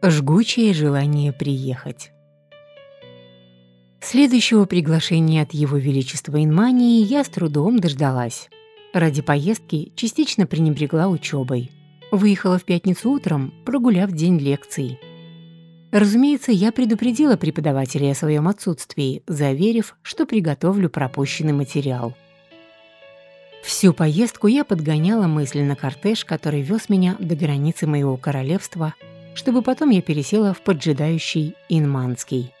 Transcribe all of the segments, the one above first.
Жгучее желание приехать. Следующего приглашения от Его Величества Инмании я с трудом дождалась. Ради поездки частично пренебрегла учебой. Выехала в пятницу утром, прогуляв день лекций. Разумеется, я предупредила преподавателя о своем отсутствии, заверив, что приготовлю пропущенный материал. Всю поездку я подгоняла мысленно кортеж, который вез меня до границы моего королевства – чтобы потом я пересела в поджидающий Инманский.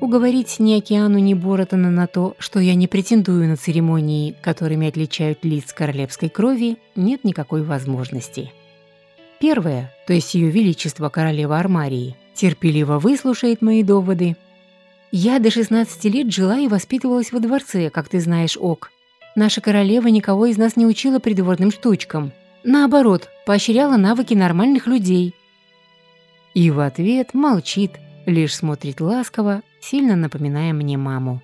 Уговорить ни Океану, ни Боротона на то, что я не претендую на церемонии, которыми отличают лиц королевской крови, нет никакой возможности. Первое, то есть Ее Величество Королева Армарии, терпеливо выслушает мои доводы. Я до 16 лет жила и воспитывалась во дворце, как ты знаешь, Ок. Наша королева никого из нас не учила придворным штучкам. Наоборот, поощряла навыки нормальных людей – и в ответ молчит, лишь смотрит ласково, сильно напоминая мне маму.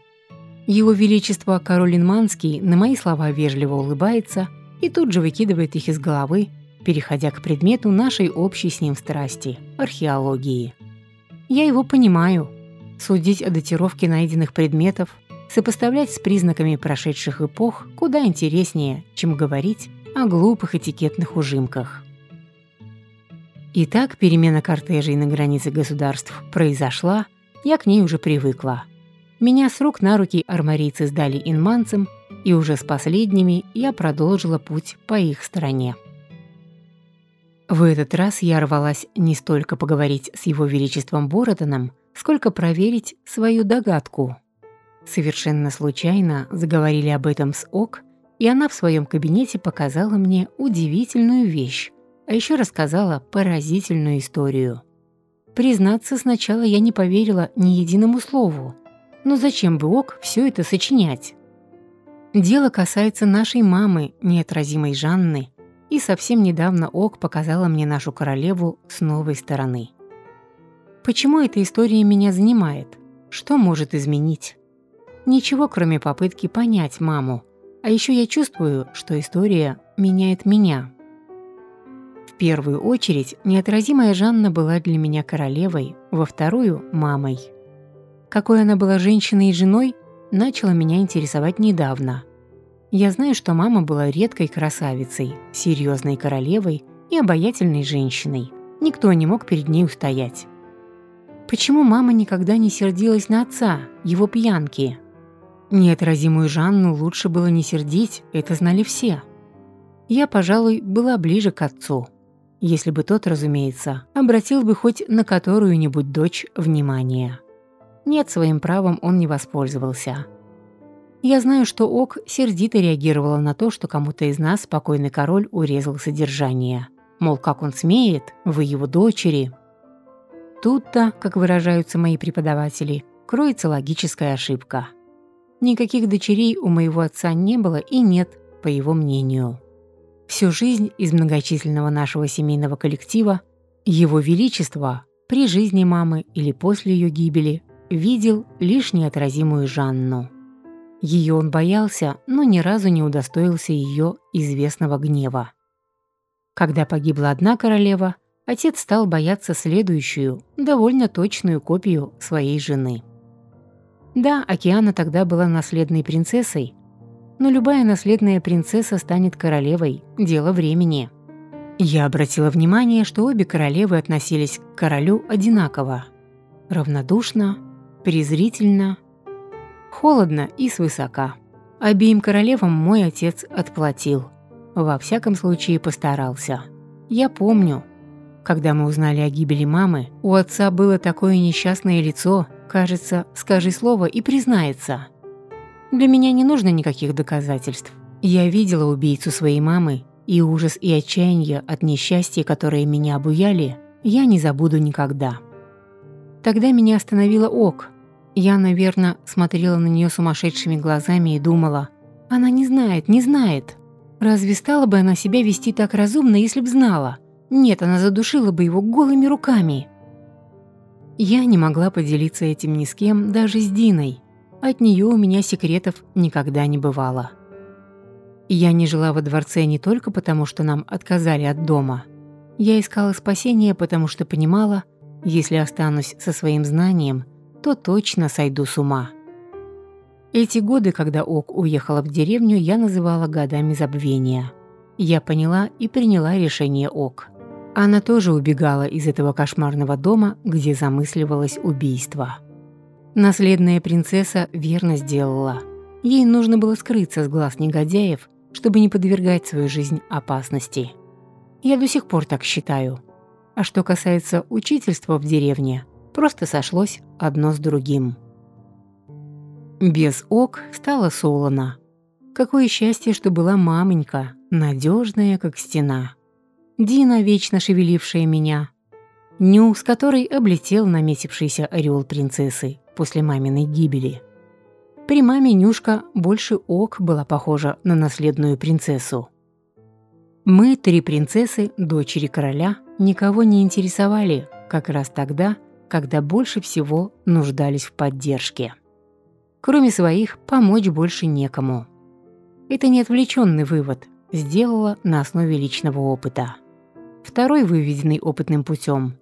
Его Величество король Инманский на мои слова вежливо улыбается и тут же выкидывает их из головы, переходя к предмету нашей общей с ним страсти – археологии. Я его понимаю. Судить о датировке найденных предметов, сопоставлять с признаками прошедших эпох куда интереснее, чем говорить о глупых этикетных ужимках. Итак, перемена кортежей на границе государств произошла, я к ней уже привыкла. Меня с рук на руки армарийцы сдали инманцам, и уже с последними я продолжила путь по их стороне. В этот раз я рвалась не столько поговорить с его величеством Боротоном, сколько проверить свою догадку. Совершенно случайно заговорили об этом с Ок, и она в своем кабинете показала мне удивительную вещь. А еще рассказала поразительную историю. Признаться, сначала я не поверила ни единому слову. Но зачем бы ок все это сочинять? Дело касается нашей мамы, неотразимой Жанны, и совсем недавно ок показала мне нашу королеву с новой стороны. Почему эта история меня занимает? Что может изменить? Ничего, кроме попытки понять маму. А еще я чувствую, что история меняет меня первую очередь неотразимая Жанна была для меня королевой, во вторую – мамой. Какой она была женщиной и женой, начала меня интересовать недавно. Я знаю, что мама была редкой красавицей, серьезной королевой и обаятельной женщиной. Никто не мог перед ней устоять. Почему мама никогда не сердилась на отца, его пьянки? Неотразимую Жанну лучше было не сердить, это знали все. Я, пожалуй, была ближе к отцу – если бы тот, разумеется, обратил бы хоть на которую-нибудь дочь внимание. Нет, своим правом он не воспользовался. Я знаю, что Ок сердито реагировала на то, что кому-то из нас спокойный король урезал содержание. Мол, как он смеет, вы его дочери. Тут-то, как выражаются мои преподаватели, кроется логическая ошибка. Никаких дочерей у моего отца не было и нет, по его мнению. Всю жизнь из многочисленного нашего семейного коллектива Его Величество при жизни мамы или после ее гибели видел лишь неотразимую Жанну. Ее он боялся, но ни разу не удостоился ее известного гнева. Когда погибла одна королева, отец стал бояться следующую, довольно точную копию своей жены. Да, Океана тогда была наследной принцессой, но любая наследная принцесса станет королевой, дело времени. Я обратила внимание, что обе королевы относились к королю одинаково. Равнодушно, презрительно, холодно и свысока. Обеим королевам мой отец отплатил. Во всяком случае постарался. Я помню, когда мы узнали о гибели мамы, у отца было такое несчастное лицо, кажется, скажи слово и признается – для меня не нужно никаких доказательств. Я видела убийцу своей мамы, и ужас и отчаяние от несчастья, которые меня обуяли, я не забуду никогда. Тогда меня остановила Ок. Я, наверное, смотрела на нее сумасшедшими глазами и думала, она не знает, не знает. Разве стала бы она себя вести так разумно, если б знала? Нет, она задушила бы его голыми руками. Я не могла поделиться этим ни с кем, даже с Диной. От нее у меня секретов никогда не бывало. Я не жила во дворце не только потому, что нам отказали от дома. Я искала спасения, потому что понимала, Если останусь со своим знанием, то точно сойду с ума. Эти годы, когда Ок уехала в деревню, я называла годами забвения. Я поняла и приняла решение Ок. Она тоже убегала из этого кошмарного дома, где замысливалось убийство. Наследная принцесса верно сделала. Ей нужно было скрыться с глаз негодяев, чтобы не подвергать свою жизнь опасности. Я до сих пор так считаю. А что касается учительства в деревне, просто сошлось одно с другим. Без ок стало солоно. Какое счастье, что была мамонька, надежная, как стена. Дина, вечно шевелившая меня. Ню, с которой облетел наметившийся ореол принцессы после маминой гибели. При маме Нюшка больше ок была похожа на наследную принцессу. Мы, три принцессы, дочери короля, никого не интересовали как раз тогда, когда больше всего нуждались в поддержке. Кроме своих, помочь больше некому. Это не отвлеченный вывод, сделала на основе личного опыта. Второй, выведенный опытным путем.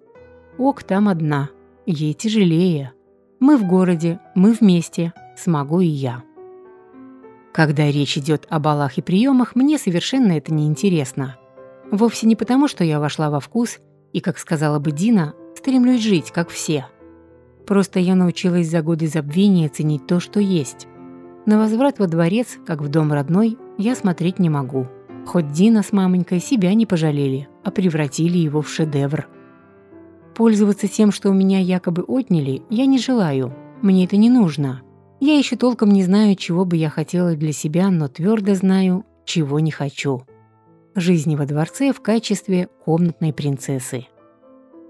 Ок там одна, ей тяжелее. Мы в городе, мы вместе, смогу и я. Когда речь идет о балах и приемах, мне совершенно это не интересно. Вовсе не потому, что я вошла во вкус и, как сказала бы Дина, стремлюсь жить, как все. Просто я научилась за годы забвения ценить то, что есть. На возврат во дворец, как в дом родной, я смотреть не могу. Хоть Дина с мамонькой себя не пожалели, а превратили его в шедевр. Пользоваться тем, что у меня якобы отняли, я не желаю. Мне это не нужно. Я еще толком не знаю, чего бы я хотела для себя, но твердо знаю, чего не хочу. Жизни во дворце в качестве комнатной принцессы.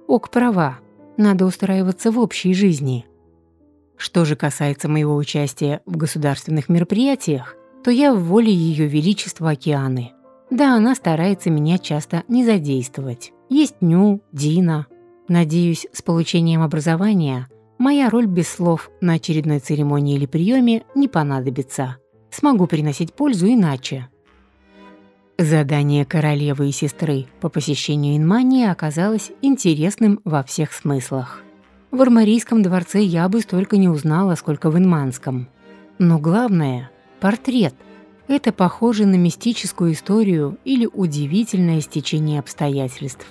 Ок права, надо устраиваться в общей жизни. Что же касается моего участия в государственных мероприятиях, то я в воле Ее Величества Океаны. Да, она старается меня часто не задействовать. Есть Ню, Дина. Надеюсь, с получением образования моя роль без слов на очередной церемонии или приеме не понадобится. Смогу приносить пользу иначе. Задание королевы и сестры по посещению Инмании оказалось интересным во всех смыслах. В Армарийском дворце я бы столько не узнала, сколько в Инманском. Но главное – портрет – это похоже на мистическую историю или удивительное стечение обстоятельств.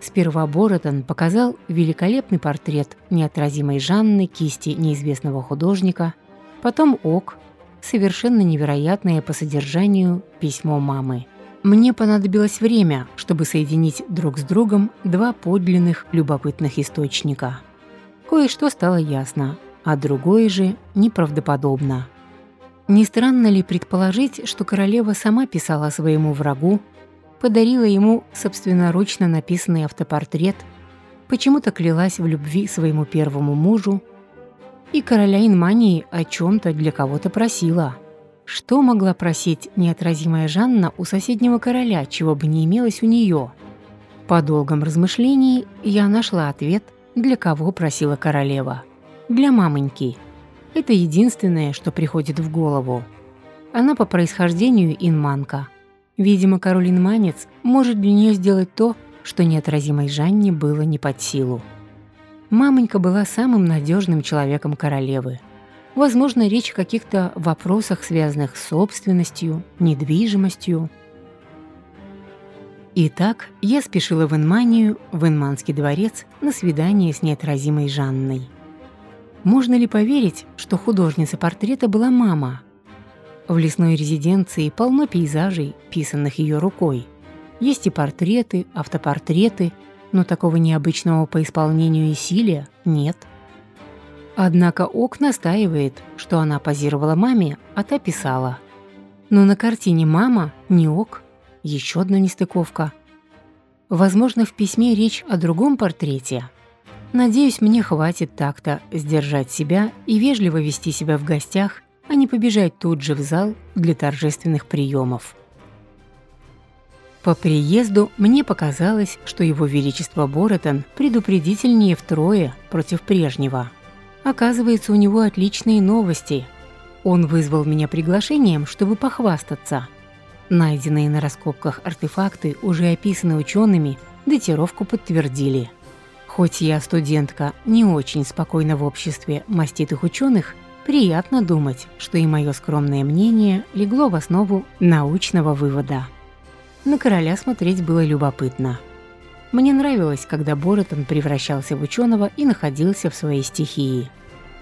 Сперва Боротон показал великолепный портрет неотразимой Жанны кисти неизвестного художника, потом Ок, совершенно невероятное по содержанию письмо мамы. Мне понадобилось время, чтобы соединить друг с другом два подлинных любопытных источника. Кое-что стало ясно, а другое же неправдоподобно. Не странно ли предположить, что королева сама писала своему врагу, подарила ему собственноручно написанный автопортрет, почему-то клялась в любви своему первому мужу, и короля Инмании о чем-то для кого-то просила. Что могла просить неотразимая Жанна у соседнего короля, чего бы не имелось у нее? По долгом размышлении я нашла ответ, для кого просила королева. Для мамоньки – это единственное, что приходит в голову. Она по происхождению инманка. Видимо, король инманец может для нее сделать то, что неотразимой Жанне было не под силу. Мамонька была самым надежным человеком королевы. Возможно, речь о каких-то вопросах, связанных с собственностью, недвижимостью. Итак, я спешила в Инманию, в Инманский дворец, на свидание с неотразимой Жанной. Можно ли поверить, что художница портрета была мама? В лесной резиденции полно пейзажей, писанных ее рукой. Есть и портреты, автопортреты, но такого необычного по исполнению и силе нет. Однако Ок настаивает, что она позировала маме, а та писала. Но на картине «Мама» не Ок. Еще одна нестыковка. Возможно, в письме речь о другом портрете – Надеюсь, мне хватит так-то сдержать себя и вежливо вести себя в гостях, а не побежать тут же в зал для торжественных приемов. По приезду мне показалось, что его величество Боротон предупредительнее втрое против прежнего. Оказывается, у него отличные новости. Он вызвал меня приглашением, чтобы похвастаться. Найденные на раскопках артефакты, уже описаны учеными, датировку подтвердили – Хоть я студентка не очень спокойна в обществе маститых ученых, приятно думать, что и мое скромное мнение легло в основу научного вывода. На короля смотреть было любопытно. Мне нравилось, когда Боротон превращался в ученого и находился в своей стихии.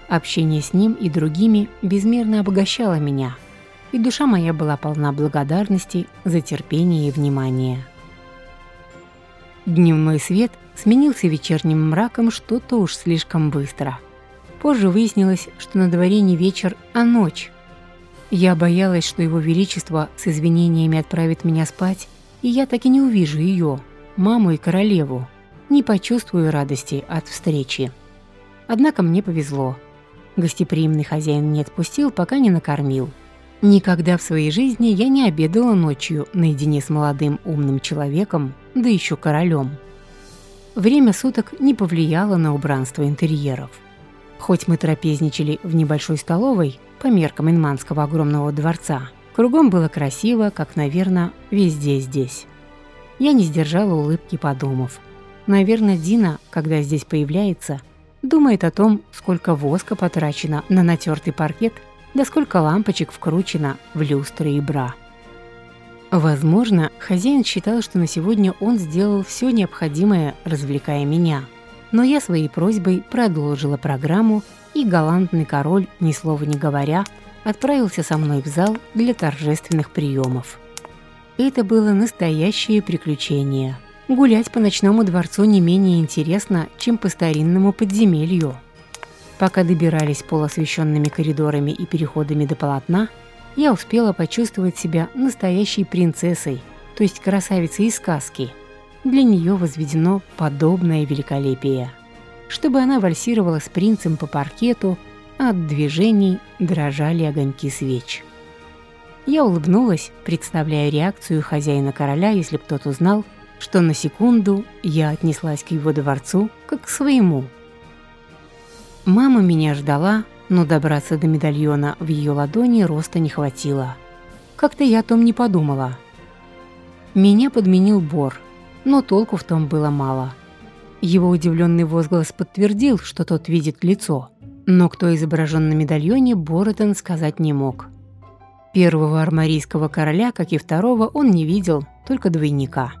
Общение с ним и другими безмерно обогащало меня, и душа моя была полна благодарности за терпение и внимание. Дневной свет сменился вечерним мраком что-то уж слишком быстро. Позже выяснилось, что на дворе не вечер, а ночь. Я боялась, что его величество с извинениями отправит меня спать, и я так и не увижу ее, маму и королеву, не почувствую радости от встречи. Однако мне повезло. Гостеприимный хозяин не отпустил, пока не накормил. Никогда в своей жизни я не обедала ночью наедине с молодым умным человеком, да еще королем. Время суток не повлияло на убранство интерьеров. Хоть мы трапезничали в небольшой столовой, по меркам Инманского огромного дворца, кругом было красиво, как, наверное, везде здесь. Я не сдержала улыбки, подумав. Наверное, Дина, когда здесь появляется, думает о том, сколько воска потрачено на натертый паркет – да сколько лампочек вкручено в люстры и бра. Возможно, хозяин считал, что на сегодня он сделал все необходимое, развлекая меня. Но я своей просьбой продолжила программу, и галантный король, ни слова не говоря, отправился со мной в зал для торжественных приемов. Это было настоящее приключение. Гулять по ночному дворцу не менее интересно, чем по старинному подземелью. Пока добирались полуосвещенными коридорами и переходами до полотна, я успела почувствовать себя настоящей принцессой, то есть красавицей из сказки. Для нее возведено подобное великолепие. Чтобы она вальсировала с принцем по паркету, а от движений дрожали огоньки свеч. Я улыбнулась, представляя реакцию хозяина короля, если б тот узнал, что на секунду я отнеслась к его дворцу как к своему – Мама меня ждала, но добраться до медальона в ее ладони роста не хватило. Как-то я о том не подумала. Меня подменил Бор, но толку в том было мало. Его удивленный возглас подтвердил, что тот видит лицо. Но кто изображен на медальоне, Боротон сказать не мог. Первого армарийского короля, как и второго, он не видел, только двойника.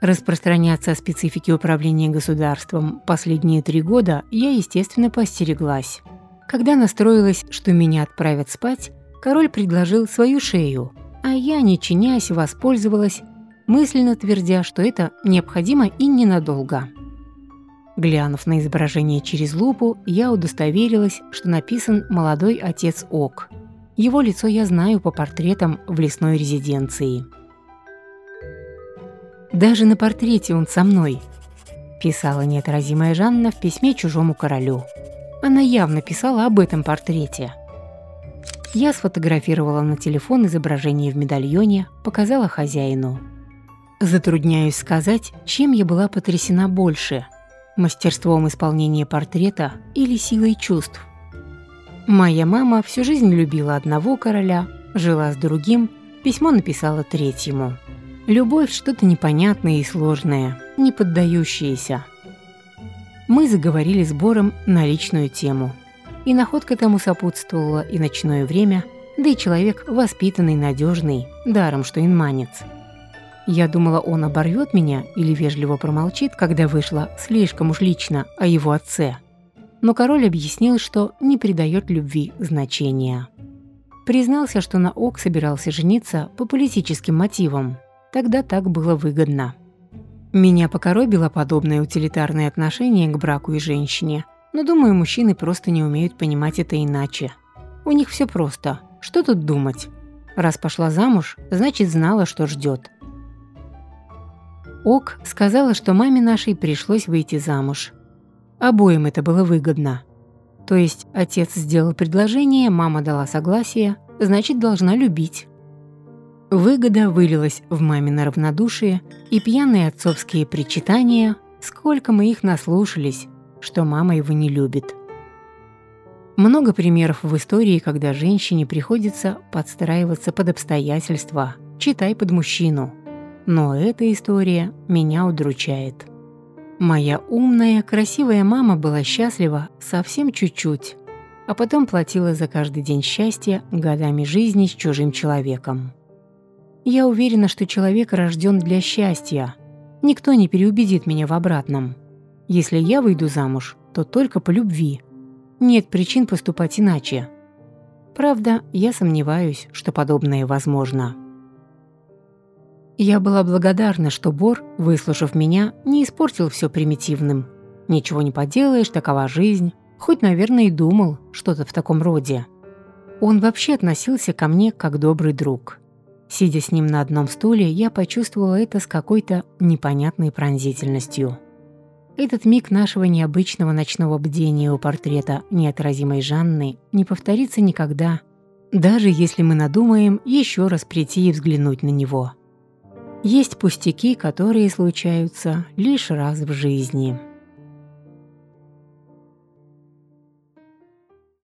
Распространяться о специфике управления государством последние три года я, естественно, постереглась. Когда настроилась, что меня отправят спать, король предложил свою шею, а я, не чинясь, воспользовалась, мысленно твердя, что это необходимо и ненадолго. Глянув на изображение через лупу, я удостоверилась, что написан молодой отец Ок. Его лицо я знаю по портретам в лесной резиденции. Даже на портрете он со мной», – писала неотразимая Жанна в письме чужому королю. Она явно писала об этом портрете. Я сфотографировала на телефон изображение в медальоне, показала хозяину. Затрудняюсь сказать, чем я была потрясена больше – мастерством исполнения портрета или силой чувств. Моя мама всю жизнь любила одного короля, жила с другим, письмо написала третьему – Любовь – что-то непонятное и сложное, не поддающееся. Мы заговорили с Бором на личную тему. И находка тому сопутствовала и ночное время, да и человек воспитанный, надежный, даром что инманец. Я думала, он оборвет меня или вежливо промолчит, когда вышла слишком уж лично о его отце. Но король объяснил, что не придает любви значения. Признался, что на Ок собирался жениться по политическим мотивам – Тогда так было выгодно. Меня покоробило подобное утилитарное отношение к браку и женщине, но думаю, мужчины просто не умеют понимать это иначе. У них все просто. Что тут думать? Раз пошла замуж, значит знала, что ждет. Ок сказала, что маме нашей пришлось выйти замуж. Обоим это было выгодно. То есть отец сделал предложение, мама дала согласие, значит должна любить. Выгода вылилась в мамино равнодушие и пьяные отцовские причитания, сколько мы их наслушались, что мама его не любит. Много примеров в истории, когда женщине приходится подстраиваться под обстоятельства, читай под мужчину. Но эта история меня удручает. Моя умная, красивая мама была счастлива совсем чуть-чуть, а потом платила за каждый день счастья годами жизни с чужим человеком. Я уверена, что человек рожден для счастья. Никто не переубедит меня в обратном. Если я выйду замуж, то только по любви. Нет причин поступать иначе. Правда, я сомневаюсь, что подобное возможно. Я была благодарна, что Бор, выслушав меня, не испортил все примитивным. Ничего не поделаешь, такова жизнь. Хоть, наверное, и думал что-то в таком роде. Он вообще относился ко мне как добрый друг. Сидя с ним на одном стуле, я почувствовала это с какой-то непонятной пронзительностью. Этот миг нашего необычного ночного бдения у портрета неотразимой Жанны не повторится никогда, даже если мы надумаем еще раз прийти и взглянуть на него. Есть пустяки, которые случаются лишь раз в жизни.